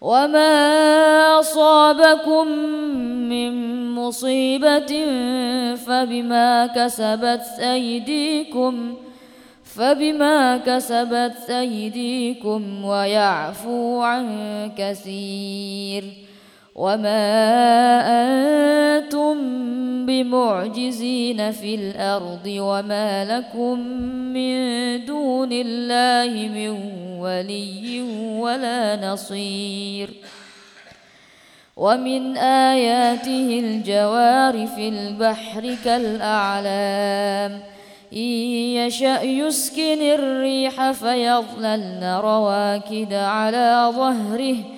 وما أصابكم من مصيبة فبما كسبت أيديكم ۖ فبما كسبت أيديكم ويعفو عن كثير وما أنتم بمعجزين في الأرض وما لكم من دون الله من ولي ولا نصير ومن آياته الجوار في البحر كالأعلام إن يشأ يسكن الريح فيظللن رواكد على ظهره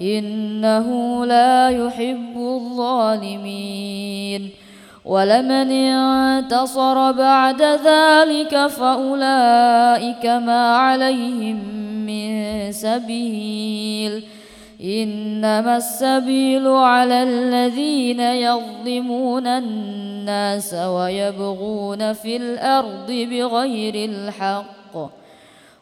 إنه لا يحب الظالمين. ولمن انتصر بعد ذلك فأولئك ما عليهم من سبيل. إنما السبيل على الذين يظلمون الناس ويبغون في الأرض بغير الحق.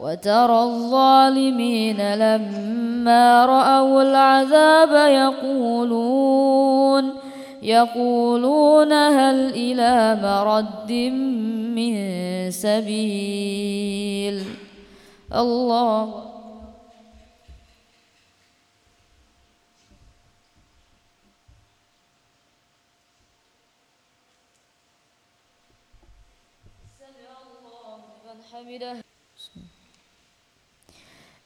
وترى الظالمين لما رأوا العذاب يقولون يقولون هل إلى مرد من سبيل الله.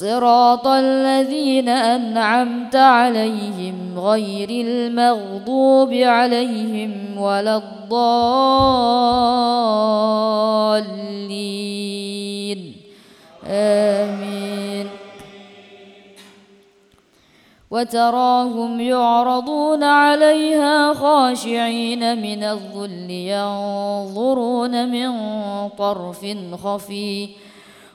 صراط الذين أنعمت عليهم غير المغضوب عليهم ولا الضالين. آمين. وتراهم يعرضون عليها خاشعين من الذل ينظرون من طرف خفي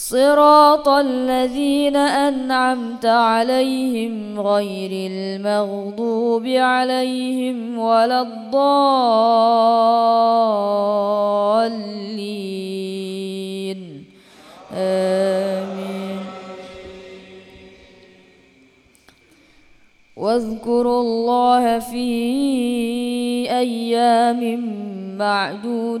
صراط الذين أنعمت عليهم غير المغضوب عليهم ولا الضالين. آمين. واذكروا الله في أيام معدودات.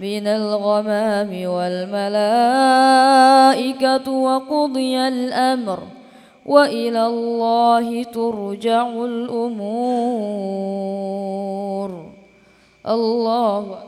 من الغمام والملائكة وقضي الأمر وإلى الله ترجع الأمور. الله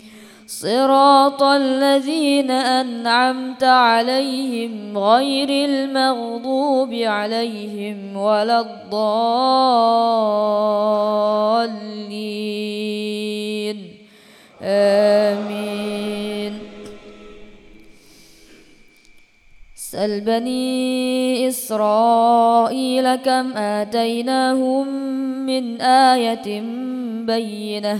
صراط الذين أنعمت عليهم غير المغضوب عليهم ولا الضالين. آمين. سل بني إسرائيل كم آتيناهم من آية بينة.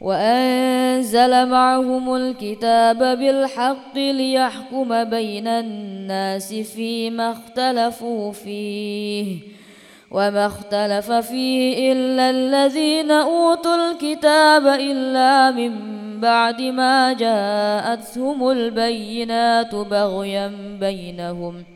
وأنزل معهم الكتاب بالحق ليحكم بين الناس فيما اختلفوا فيه وما اختلف فيه إلا الذين أوتوا الكتاب إلا من بعد ما جاءتهم البينات بغيا بينهم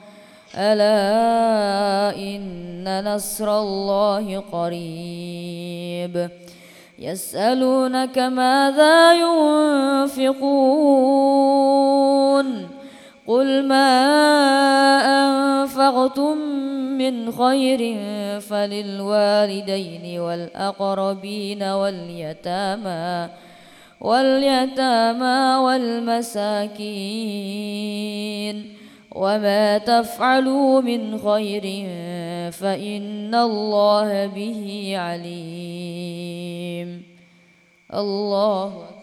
ألا إن نصر الله قريب. يسألونك ماذا ينفقون؟ قل ما أنفقتم من خير فللوالدين والأقربين واليتامى واليتامى والمساكين. وما تفعلوا من خير فإن الله به عليم. الله أكبر.